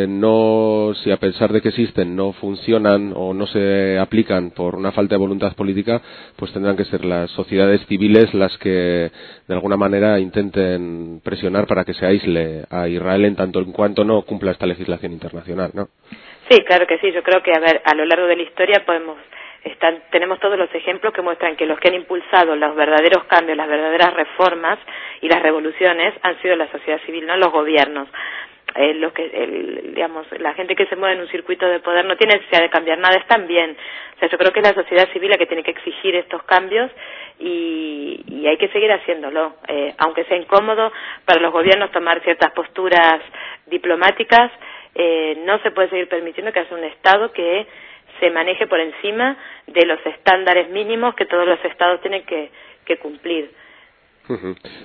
no, si a pesar de que existen no funcionan o no se aplican por una falta de voluntad política, pues tendrán que ser las sociedades civiles las que de alguna manera intenten presionar para que se aísle a Israel en tanto en cuanto no cumpla esta legislación internacional, ¿no? Sí, claro que sí. Yo creo que a ver a lo largo de la historia podemos están, tenemos todos los ejemplos que muestran que los que han impulsado los verdaderos cambios, las verdaderas reformas y las revoluciones han sido la sociedad civil, no los gobiernos eh, lo que el, digamos la gente que se mueve en un circuito de poder no tiene necesidad de cambiar nada están bien o sea yo creo que es la sociedad civil la que tiene que exigir estos cambios y, y hay que seguir haciéndolo eh, aunque sea incómodo para los gobiernos tomar ciertas posturas diplomáticas eh, no se puede seguir permitiendo que haya un estado que se maneje por encima de los estándares mínimos que todos los estados tienen que, que cumplir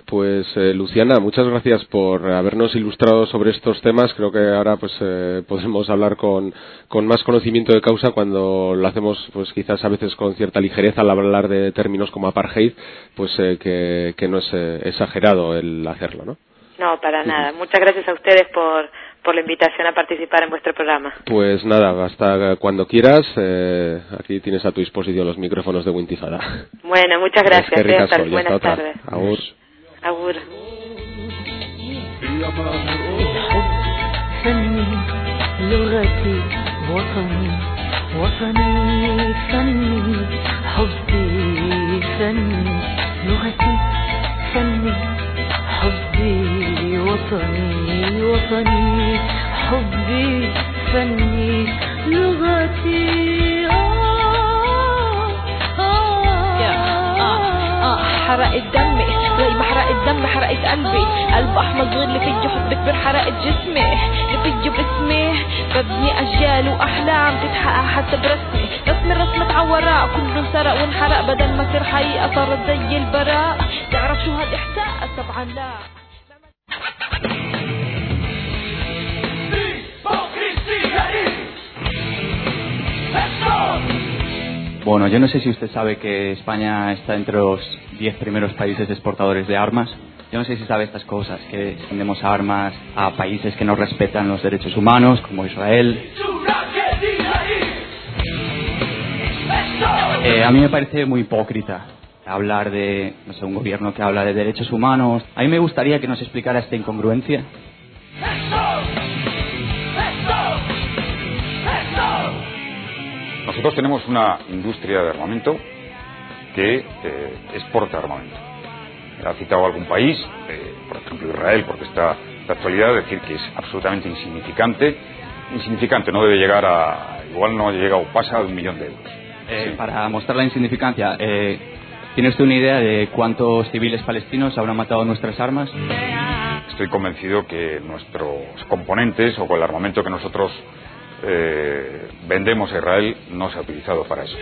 pues eh, Luciana, muchas gracias por habernos ilustrado sobre estos temas. Creo que ahora pues eh, podemos hablar con, con, más conocimiento de causa cuando lo hacemos pues quizás a veces con cierta ligereza al hablar de términos como apartheid, pues eh, que, que, no es eh, exagerado el hacerlo, ¿no? No, para nada. Muchas gracias a ustedes por por la invitación a participar en vuestro programa. Pues nada, hasta cuando quieras. Eh, aquí tienes a tu disposición los micrófonos de Wintifada. Bueno, muchas gracias. Es que eh, hasta, ricasco, buenas hasta tardes. Agur. Agur. وطني حبي فني لغتي. وطني حبي فني لغتي حرقت دمي. زي ما حرقت دمي حرقت قلبي. قلب احمر صغير اللي فيه حب كبير حرقت جسمي. اللي فيه باسمي ببني أجيال وأحلام تتحقق حتى برسمي. رسمي رسمة عوراء كله سرق وانحرق بدل ما تصير حقيقة صارت زي البراء. تعرف شو هاد إحساس؟ طبعا لا. Bueno, yo no sé si usted sabe que España está entre los 10 primeros países exportadores de armas. Yo no sé si sabe estas cosas, que vendemos armas a países que no respetan los derechos humanos, como Israel. Eh, a mí me parece muy hipócrita hablar de, no sé, un gobierno que habla de derechos humanos. A mí me gustaría que nos explicara esta incongruencia. Nosotros tenemos una industria de armamento que eh, exporta armamento. Ha citado algún país, eh, por ejemplo Israel, porque está de actualidad, decir que es absolutamente insignificante. Insignificante, no debe llegar a, igual no llega o pasa de un millón de euros. Eh, Para mostrar la insignificancia, eh, ¿tiene usted una idea de cuántos civiles palestinos habrán matado nuestras armas? Estoy convencido que nuestros componentes o con el armamento que nosotros eh, vendemos a Israel no se ha utilizado para eso.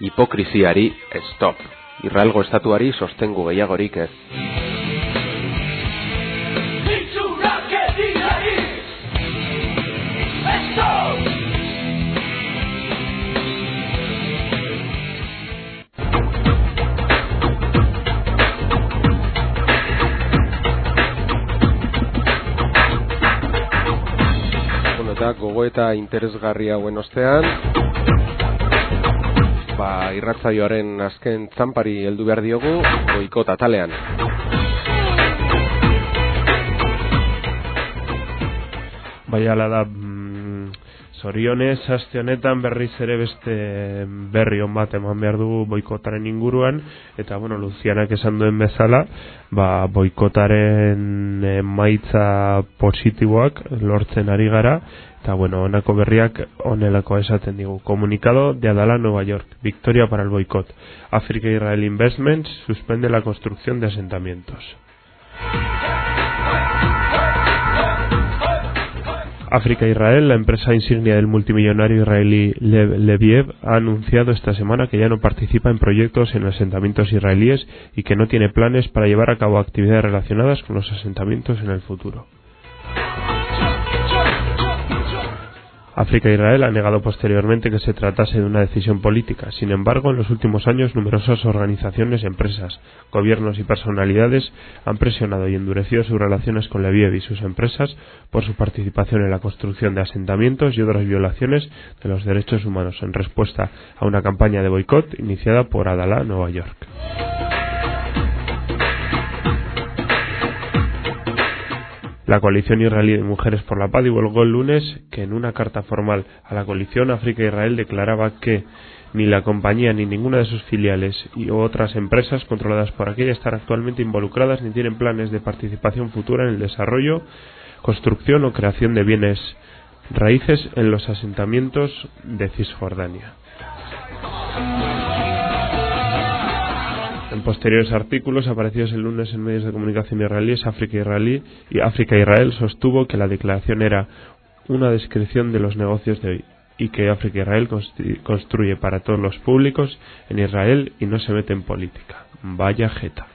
Hipokrisiari stop. Israelgo estatuari sostengu gehiagorik ez. Eta gogoeta interesgarri hauen ostean, ba, irratzaioaren azken zanpari heldu behar diogu, boikot atalean. Bai ala da mm, zorionez aste honetan berriz ere beste berri on bat eman behar dugu boikotaren inguruan eta bueno Lucianak esan duen bezala ba boikotaren emaitza positiboak lortzen ari gara eta bueno honako berriak honelako esaten digu comunicado de Adala Nueva York. Victoria para el boicot. África Israel Investments suspende la construcción de asentamientos. África-Israel, la empresa insignia del multimillonario israelí Lev Leviev, ha anunciado esta semana que ya no participa en proyectos en asentamientos israelíes y que no tiene planes para llevar a cabo actividades relacionadas con los asentamientos en el futuro. África e Israel ha negado posteriormente que se tratase de una decisión política. Sin embargo, en los últimos años, numerosas organizaciones, empresas, gobiernos y personalidades han presionado y endurecido sus relaciones con Leviev y sus empresas por su participación en la construcción de asentamientos y otras violaciones de los derechos humanos en respuesta a una campaña de boicot iniciada por Adalá, Nueva York. La coalición israelí de Mujeres por la Paz divulgó el lunes que en una carta formal a la coalición África-Israel declaraba que ni la compañía ni ninguna de sus filiales y otras empresas controladas por aquella están actualmente involucradas ni tienen planes de participación futura en el desarrollo, construcción o creación de bienes raíces en los asentamientos de Cisjordania. En posteriores artículos aparecidos el lunes en medios de comunicación israelíes, África Israelí y África Israel sostuvo que la declaración era una descripción de los negocios de hoy y que África Israel construye para todos los públicos en Israel y no se mete en política. Vaya jeta.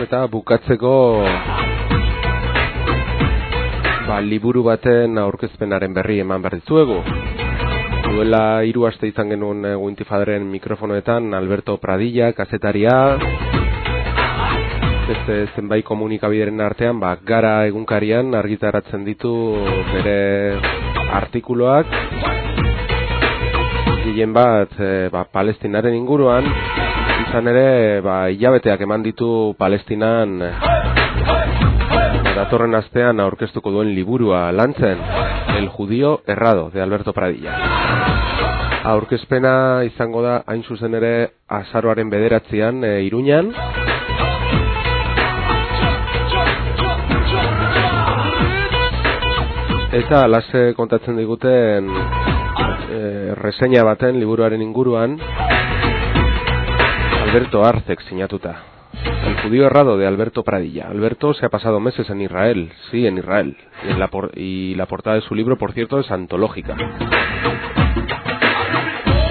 Eta bukatzeko ba, liburu baten aurkezpenaren berri eman behar dizuegu. Duela hiru aste izan genuen e, Wintifaderen mikrofonoetan Alberto Pradilla, kazetaria, beste zenbait komunikabideren artean, ba, gara egunkarian argitaratzen ditu bere artikuloak, gehien bat e, ba, palestinaren inguruan, izan ere, ba, hilabeteak eman ditu Palestinan datorren astean aurkeztuko duen liburua lantzen, El Judío Errado, de Alberto Pradilla. Aurkezpena izango da hain zuzen ere azaroaren bederatzean e, Iruñan. Eta lase kontatzen diguten e, reseña baten liburuaren inguruan, Alberto Arcek sinatuta. El judío errado de Alberto Pradilla. Alberto se ha pasado meses en Israel, sí, en Israel. Y, la, portada de su libro, por cierto, es antológica.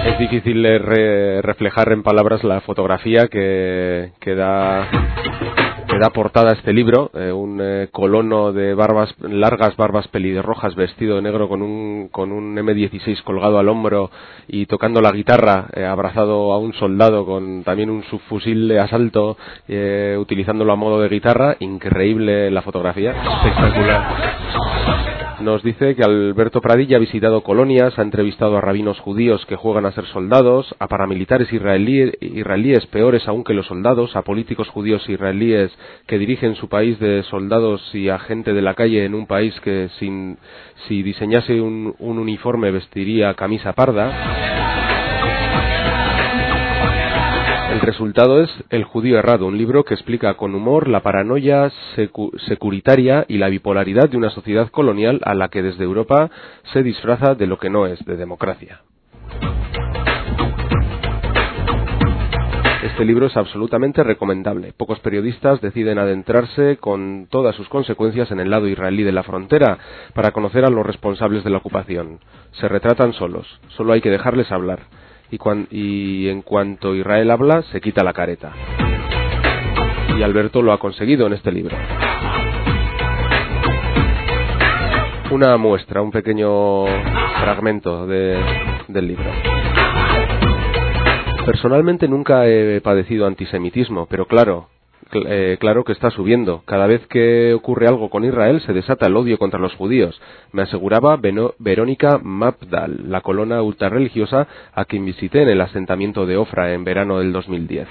Es difícil re reflejar en palabras la fotografía que, que da da portada a este libro, eh, un eh, colono de barbas largas, barbas pelirrojas, vestido de negro con un, con un M16 colgado al hombro y tocando la guitarra, eh, abrazado a un soldado con también un subfusil de asalto, eh, utilizándolo a modo de guitarra. Increíble la fotografía. Espectacular. Nos dice que Alberto Pradilla ha visitado colonias, ha entrevistado a rabinos judíos que juegan a ser soldados, a paramilitares israelí- israelíes peores aún que los soldados, a políticos judíos israelíes que dirigen su país de soldados y a gente de la calle en un país que sin, si diseñase un uniforme vestiría camisa parda. El resultado es El judío errado, un libro que explica con humor la paranoia secu- securitaria y la bipolaridad de una sociedad colonial a la que desde Europa se disfraza de lo que no es, de democracia. Este libro es absolutamente recomendable. Pocos periodistas deciden adentrarse con todas sus consecuencias en el lado israelí de la frontera para conocer a los responsables de la ocupación. Se retratan solos, solo hay que dejarles hablar. Y, cuan- y en cuanto Israel habla, se quita la careta. Y Alberto lo ha conseguido en este libro. Una muestra, un pequeño fragmento de- del libro. Personalmente nunca he padecido antisemitismo, pero claro, eh, claro que está subiendo. Cada vez que ocurre algo con Israel se desata el odio contra los judíos. Me aseguraba Verónica Mapdal, la colona ultrarreligiosa a quien visité en el asentamiento de Ofra en verano del 2010.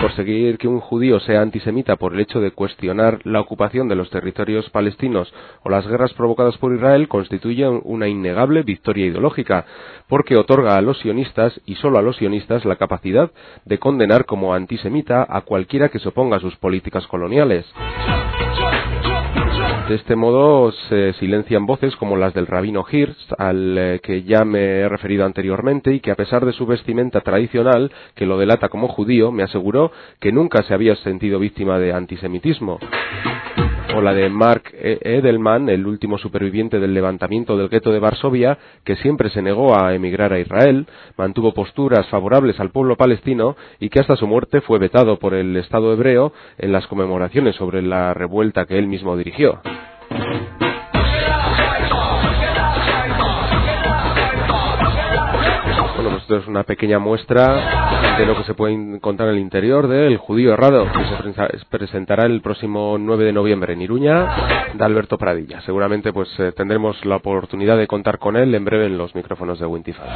Conseguir que un judío sea antisemita por el hecho de cuestionar la ocupación de los territorios palestinos o las guerras provocadas por Israel constituye una innegable victoria ideológica, porque otorga a los sionistas y solo a los sionistas la capacidad de condenar como antisemita a cualquiera que se oponga a sus políticas coloniales. De este modo se silencian voces como las del rabino Hirsch, al eh, que ya me he referido anteriormente y que a pesar de su vestimenta tradicional, que lo delata como judío, me aseguró que nunca se había sentido víctima de antisemitismo. O la de Mark E- Edelman, el último superviviente del levantamiento del gueto de Varsovia, que siempre se negó a emigrar a Israel, mantuvo posturas favorables al pueblo palestino y que hasta su muerte fue vetado por el Estado hebreo en las conmemoraciones sobre la revuelta que él mismo dirigió. Esto es una pequeña muestra de lo que se puede encontrar en el interior del Judío Errado, que se presentará el próximo 9 de noviembre en Iruña, de Alberto Pradilla. Seguramente pues eh, tendremos la oportunidad de contar con él en breve en los micrófonos de Wintify.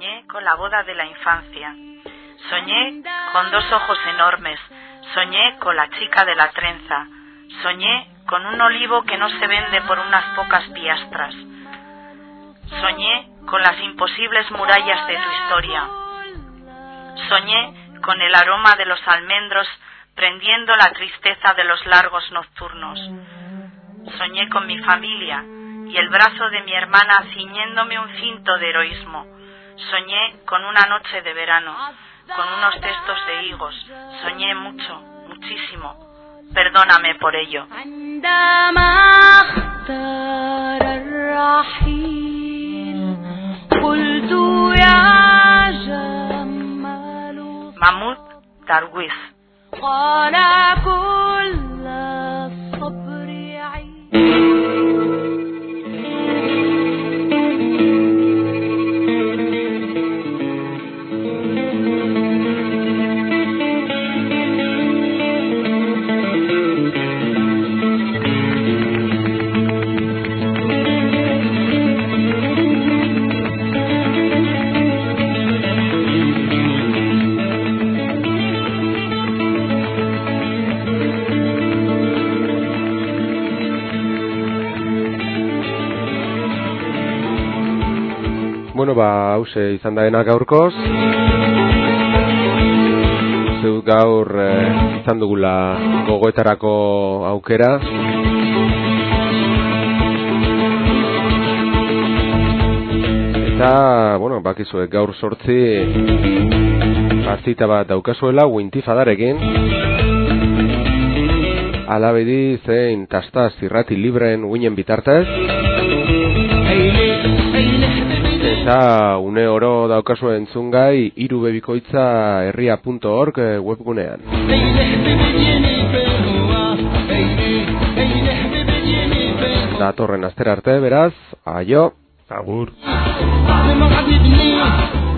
Soñé con la boda de la infancia. Soñé con dos ojos enormes. Soñé con la chica de la trenza. Soñé con un olivo que no se vende por unas pocas piastras. Soñé con las imposibles murallas de tu historia. Soñé con el aroma de los almendros prendiendo la tristeza de los largos nocturnos. Soñé con mi familia y el brazo de mi hermana ciñéndome un cinto de heroísmo. Soñé con una noche de verano, con unos textos de higos. Soñé mucho, muchísimo. Perdóname por ello. Mahmoud Darwiz. Hause izan daena gaurkoz. Zeu gaur eh, izan dugula gogoetarako aukera. Eta, bueno, bakizue gaur sortzi partita bat daukazuela Wintifadarekin. Alabedi zein tasta zirrati libreen uinen bitartez. Eta une oro daukazu entzungai irubebikoitza herria.org eh, webgunean. Datorren astera arte, beraz, aio. Agur. Agur.